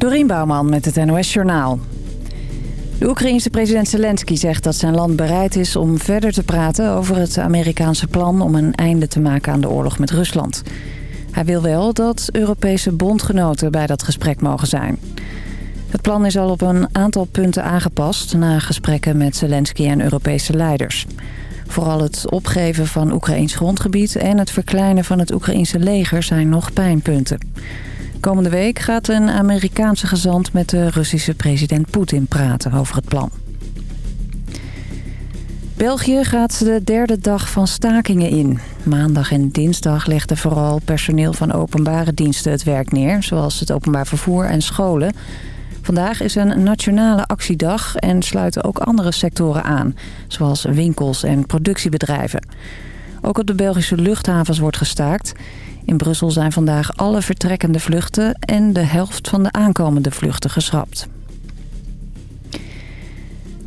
Dorien Bouwman met het NOS Journaal. De Oekraïense president Zelensky zegt dat zijn land bereid is om verder te praten over het Amerikaanse plan om een einde te maken aan de oorlog met Rusland. Hij wil wel dat Europese bondgenoten bij dat gesprek mogen zijn. Het plan is al op een aantal punten aangepast na gesprekken met Zelensky en Europese leiders. Vooral het opgeven van Oekraïns grondgebied en het verkleinen van het Oekraïense leger zijn nog pijnpunten. Komende week gaat een Amerikaanse gezant met de Russische president Poetin praten over het plan. België gaat de derde dag van stakingen in. Maandag en dinsdag legde vooral personeel van openbare diensten het werk neer... zoals het openbaar vervoer en scholen. Vandaag is een nationale actiedag en sluiten ook andere sectoren aan... zoals winkels en productiebedrijven. Ook op de Belgische luchthavens wordt gestaakt... In Brussel zijn vandaag alle vertrekkende vluchten en de helft van de aankomende vluchten geschrapt.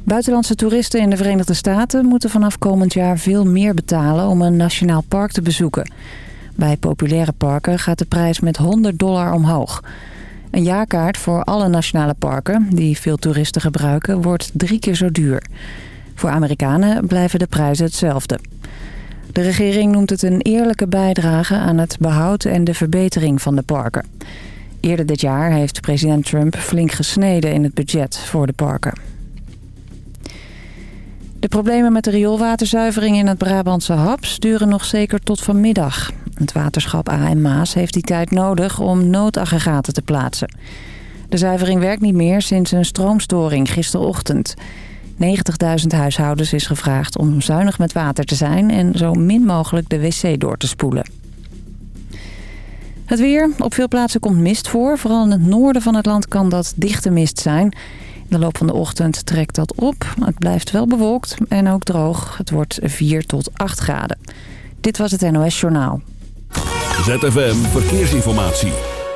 Buitenlandse toeristen in de Verenigde Staten moeten vanaf komend jaar veel meer betalen om een nationaal park te bezoeken. Bij populaire parken gaat de prijs met 100 dollar omhoog. Een jaarkaart voor alle nationale parken, die veel toeristen gebruiken, wordt drie keer zo duur. Voor Amerikanen blijven de prijzen hetzelfde. De regering noemt het een eerlijke bijdrage aan het behoud en de verbetering van de parken. Eerder dit jaar heeft president Trump flink gesneden in het budget voor de parken. De problemen met de rioolwaterzuivering in het Brabantse Haps duren nog zeker tot vanmiddag. Het waterschap AM Maas heeft die tijd nodig om noodaggregaten te plaatsen. De zuivering werkt niet meer sinds een stroomstoring gisterochtend. 90.000 huishoudens is gevraagd om zuinig met water te zijn... en zo min mogelijk de wc door te spoelen. Het weer. Op veel plaatsen komt mist voor. Vooral in het noorden van het land kan dat dichte mist zijn. In de loop van de ochtend trekt dat op. Het blijft wel bewolkt en ook droog. Het wordt 4 tot 8 graden. Dit was het NOS Journaal. ZFM Verkeersinformatie.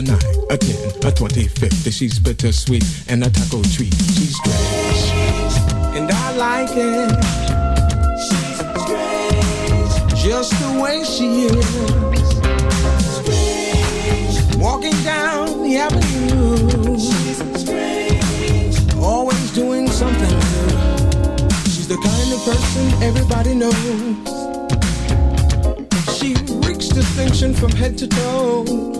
A 9, a 10, a 20, 50. She's bittersweet and a taco treat. She's strange. And I like it. She's strange. Just the way she is. Strange. Walking down the avenue. She's strange. Always doing something new She's the kind of person everybody knows. She reeks distinction from head to toe.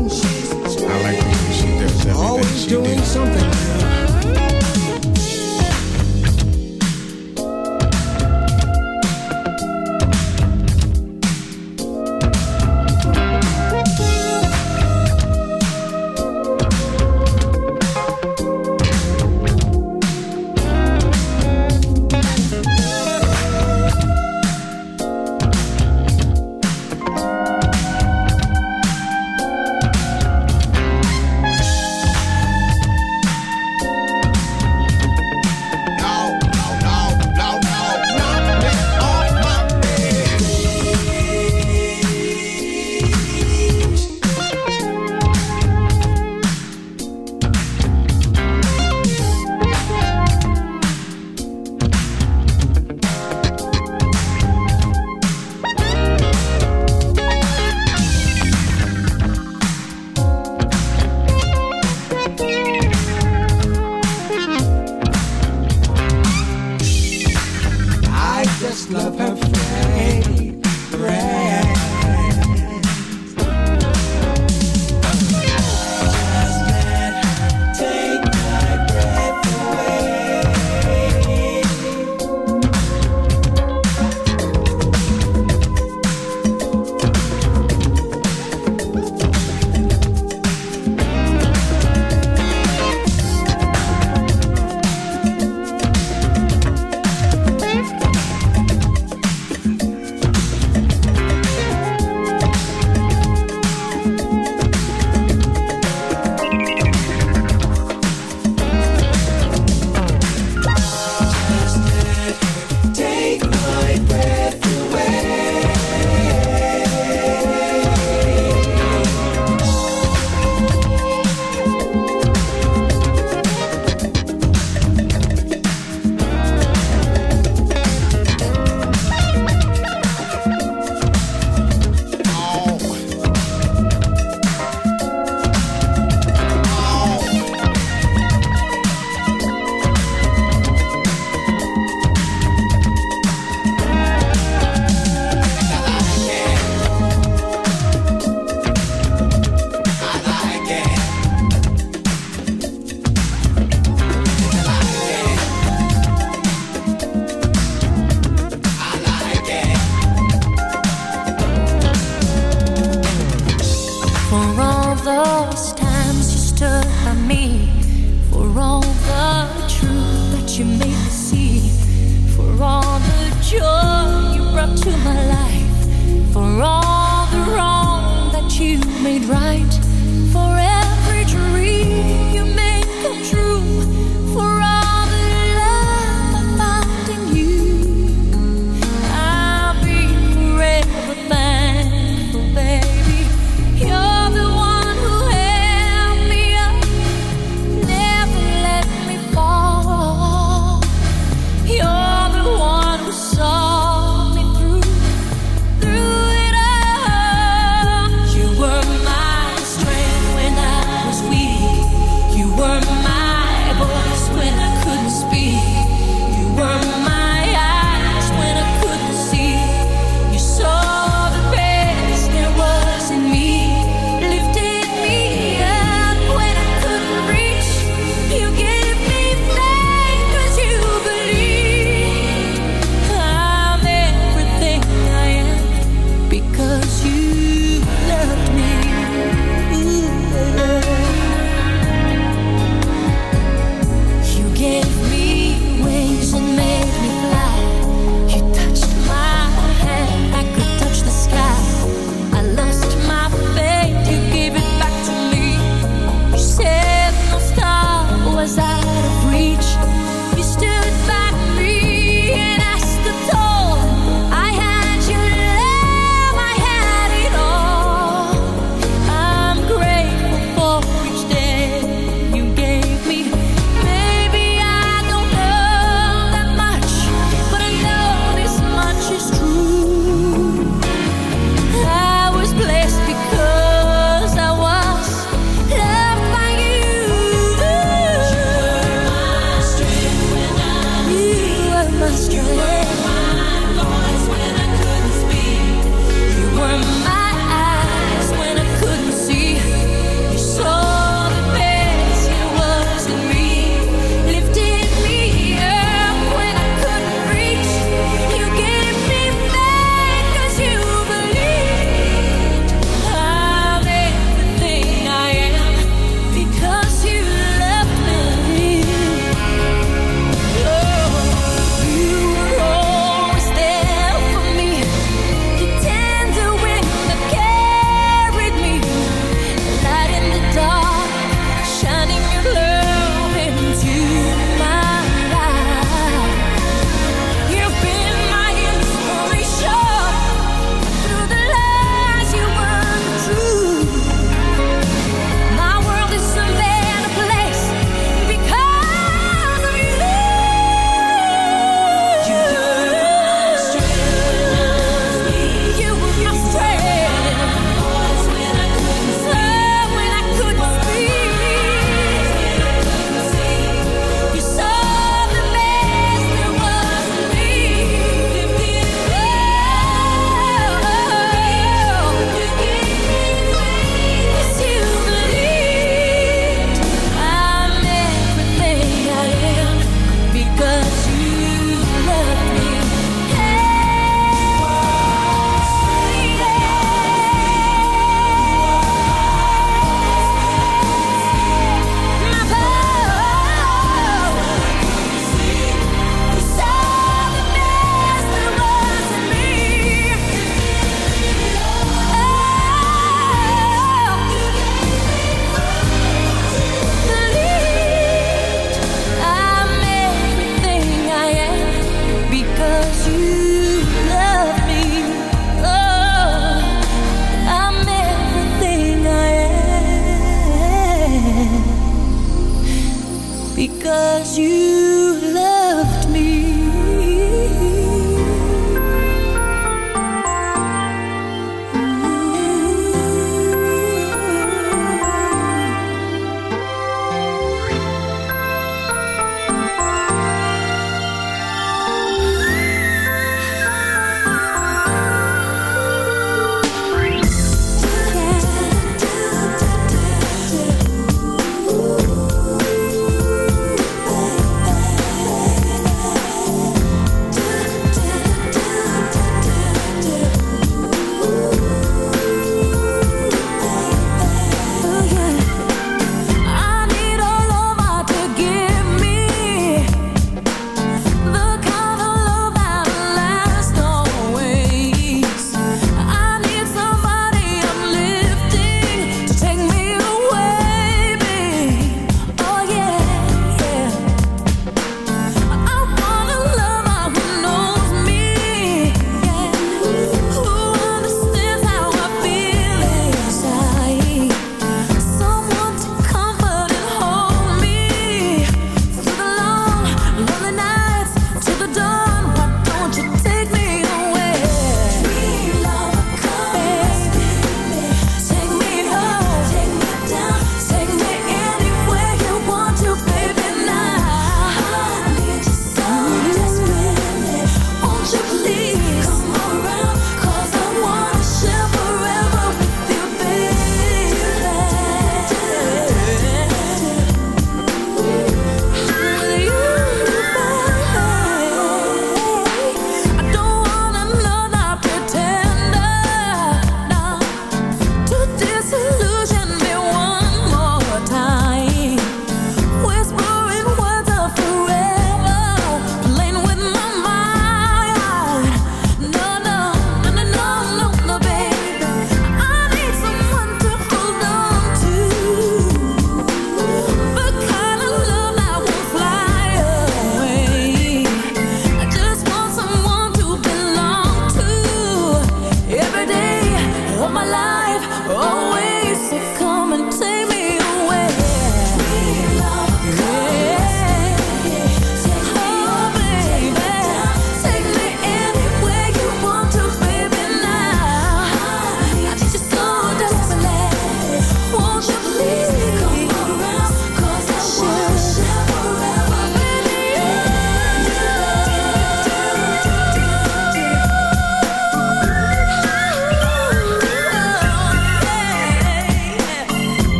I like when she does everything Always she doing did. something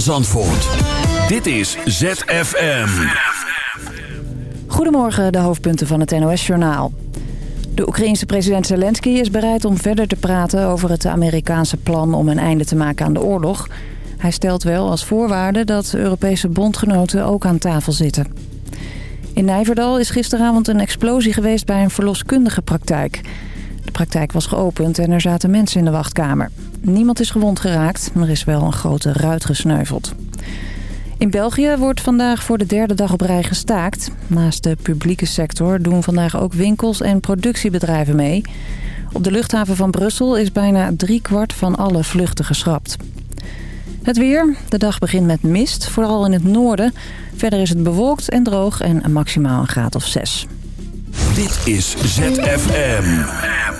Zandvoort. Dit is ZFM. Goedemorgen, de hoofdpunten van het NOS-journaal. De Oekraïense president Zelensky is bereid om verder te praten over het Amerikaanse plan om een einde te maken aan de oorlog. Hij stelt wel als voorwaarde dat Europese bondgenoten ook aan tafel zitten. In Nijverdal is gisteravond een explosie geweest bij een verloskundige praktijk. De praktijk was geopend en er zaten mensen in de wachtkamer. Niemand is gewond geraakt, maar er is wel een grote ruit gesneuveld. In België wordt vandaag voor de derde dag op rij gestaakt. Naast de publieke sector doen vandaag ook winkels en productiebedrijven mee. Op de luchthaven van Brussel is bijna driekwart van alle vluchten geschrapt. Het weer. De dag begint met mist, vooral in het noorden. Verder is het bewolkt en droog en maximaal een graad of 6. Dit is ZFM.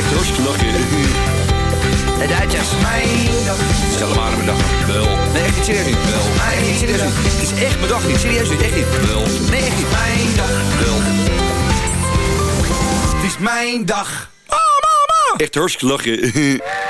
Echt hartstikke lachen. De Duitsers. Mijn dag. Stel hem aan mijn dag. Wel. Nee, echt niet serieus niet. Wel. Nee, niet serieus niet. Het is echt mijn dag niet. Serieus niet. Echt niet. Wel. Nee, echt niet. Mijn dag. Wel. Het is mijn dag. Oh, mama. Echt hartstikke lachen.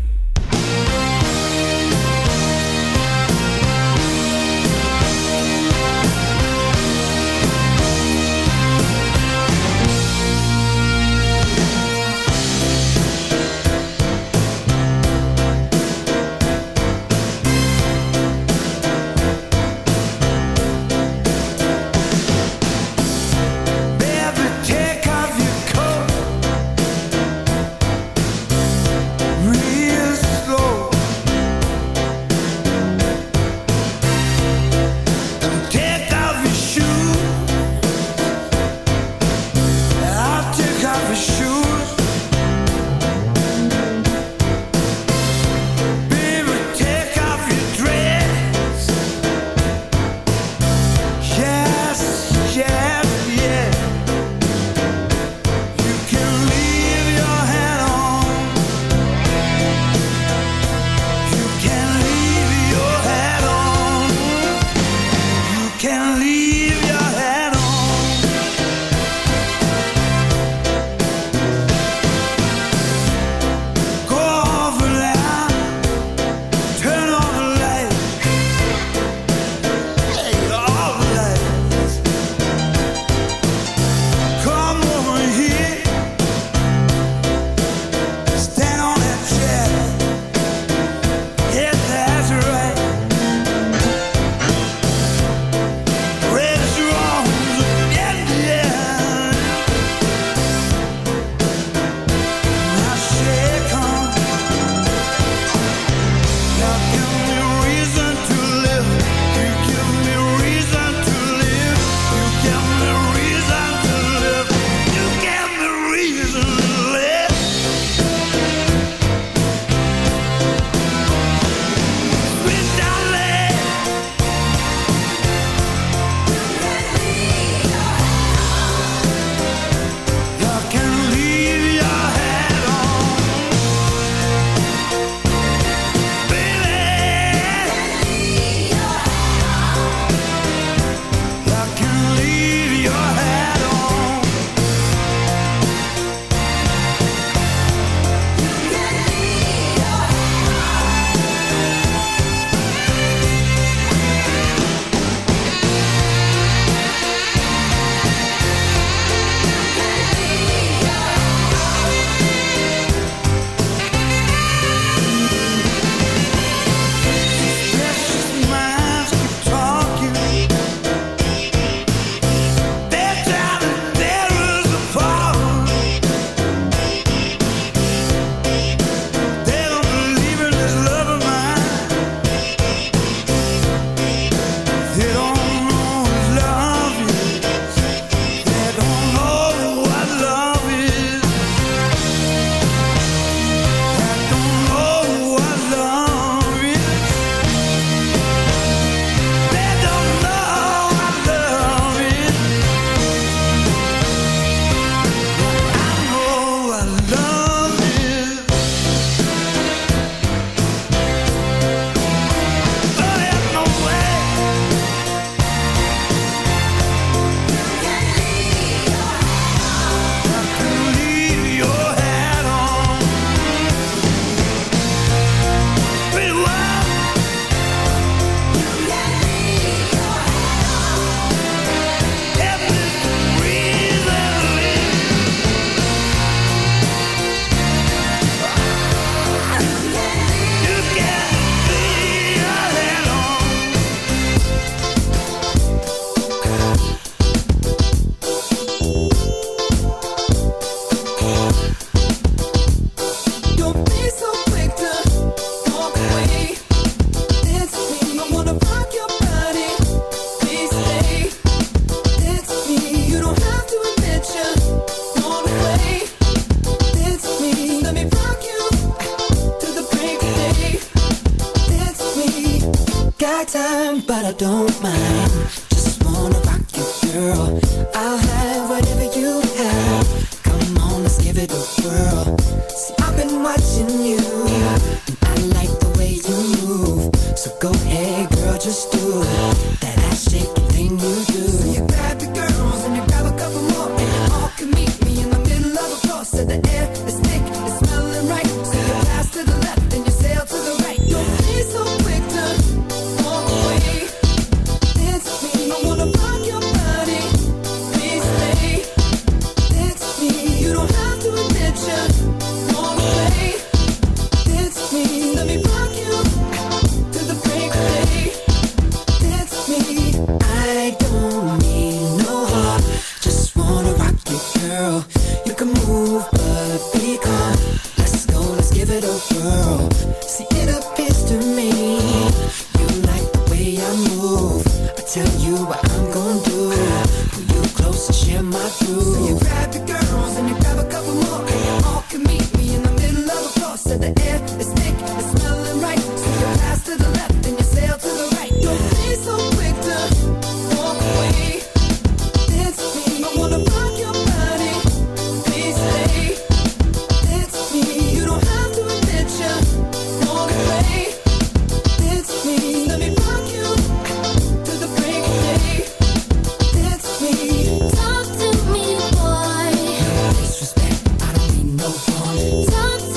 Talk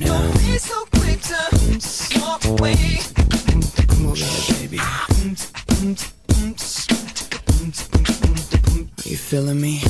Don't be so quick to walk away. Baby. Are you feeling me?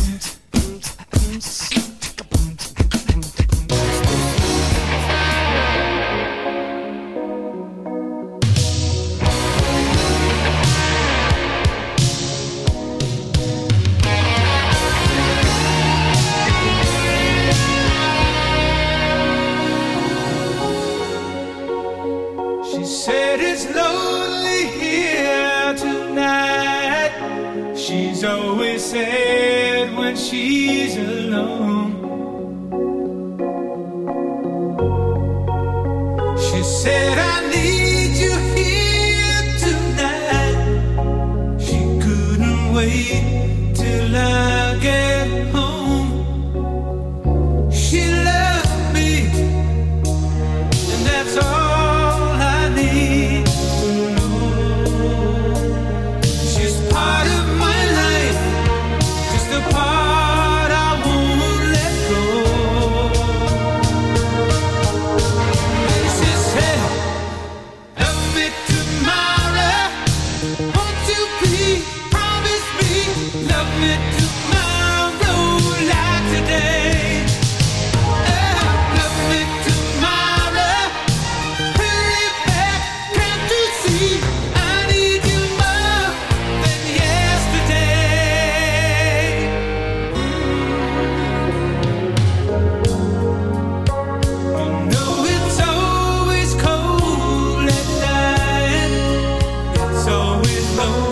alone.